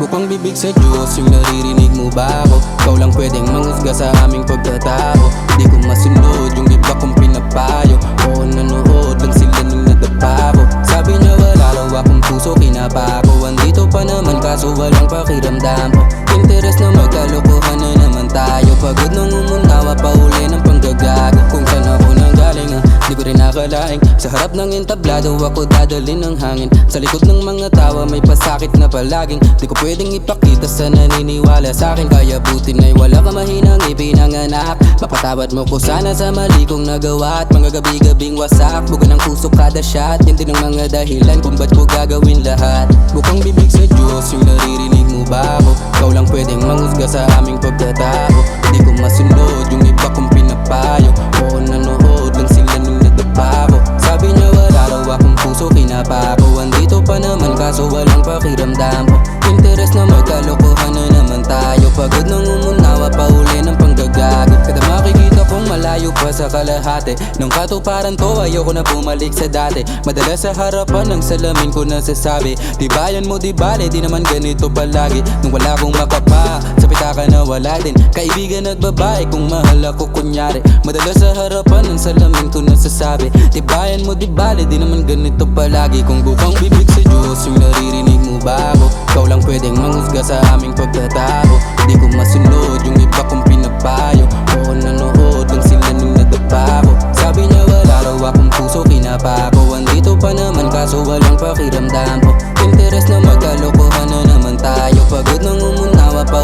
Bukang bibig sa Diyos yung naririnig mo ba ako? Ikaw lang pwedeng manghusga sa aming pagtatao. Di ko masunod yung iba kong pinapayo. Oo nanood lang sila nung nadapa Sabi niya wala raw akong puso kinapa ko Andito pa naman kaso walang pakiramdam Interes na magkalo nakalaing Sa harap ng entablado ako dadalhin ng hangin. Sa likod ng mga tawa may pasakit na palaging. Di ko pwedeng ipakita sa naniniwala sa akin. Kaya buti na'y wala ka mahinang ipinanganak Mapatawad mo ko sana sa mali kong nagawa. At mga gabi-gabing wasak Buga ng puso kada shot. Yan din ang mga dahilan kung ba't ko gagawin lahat. Bukang bibig sa Diyos yung naririnig mo ba ako? Ikaw lang pwedeng manghusga sa aming pagkatao Di ko masunod kaso walang pakiramdam. Ko Interes na magkalokohan na naman tayo. Pagod nang umunawa pa uli ng panggagago Kada makikita kong malayo pa sa kalahati. Nung katuparan to ayoko na bumalik sa dati. Madalas sa harapan ng salamin ko nasasabi. Di bayan mo di bale, di naman ganito palagi. Nung wala akong makapa, sa pitaka na wala din. Kaibigan at babae kung mahal ako kunyari. Madalas sa harapan ng salamin ko nasasabi. Di bayan mo di bale, di naman ganito palagi. Kung bukang bibig pagkatao Di ko masunod yung iba kong pinapayo Oo nanood lang sila nung nadapa ko Sabi niya wala raw akong puso kinapa ko Andito pa naman kaso walang pakiramdam ko. Interes na magkalokohan na naman tayo. Pagod nang umunawa pa